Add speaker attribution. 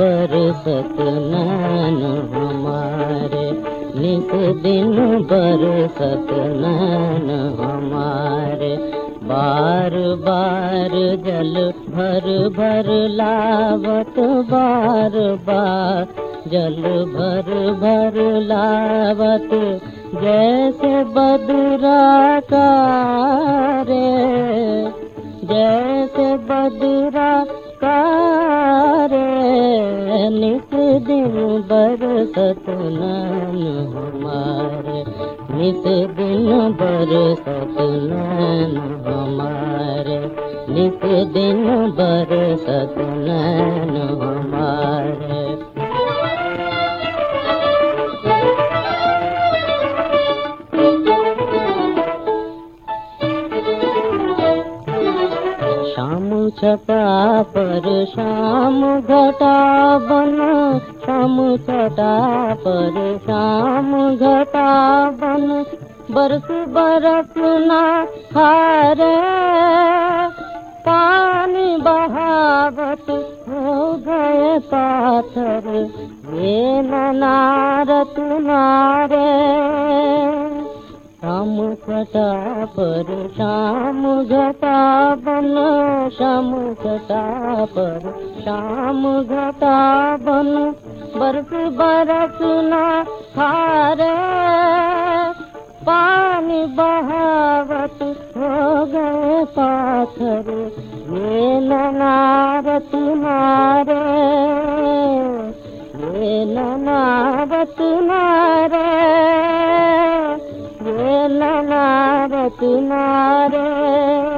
Speaker 1: बरसत नैन हमारे। नित दिन बरसत नैन हमारे। बार बार जल भर भर लावत, बार बार जल भर भर लावत। जैसे बदरा का रे, जैसे बदरा का नित दिन बरसत नैन हमारे। नित दिन बरसत नैन हमारे। नित दिन बरसत नैन हमारे। शाम छटा पर शाम घटा बन, शाम छटा पर शाम घटा बन। बरस बरस ना हारे पानी बहावत हो गए पाथर। ये नारत नारे शाम घटा पर शाम घटा बन शाम घटा पर शाम घटा बन। बरस बरस न पानी बहावत हो गए पाथर ये नारत नारे ये नारत नारे। ार किमारे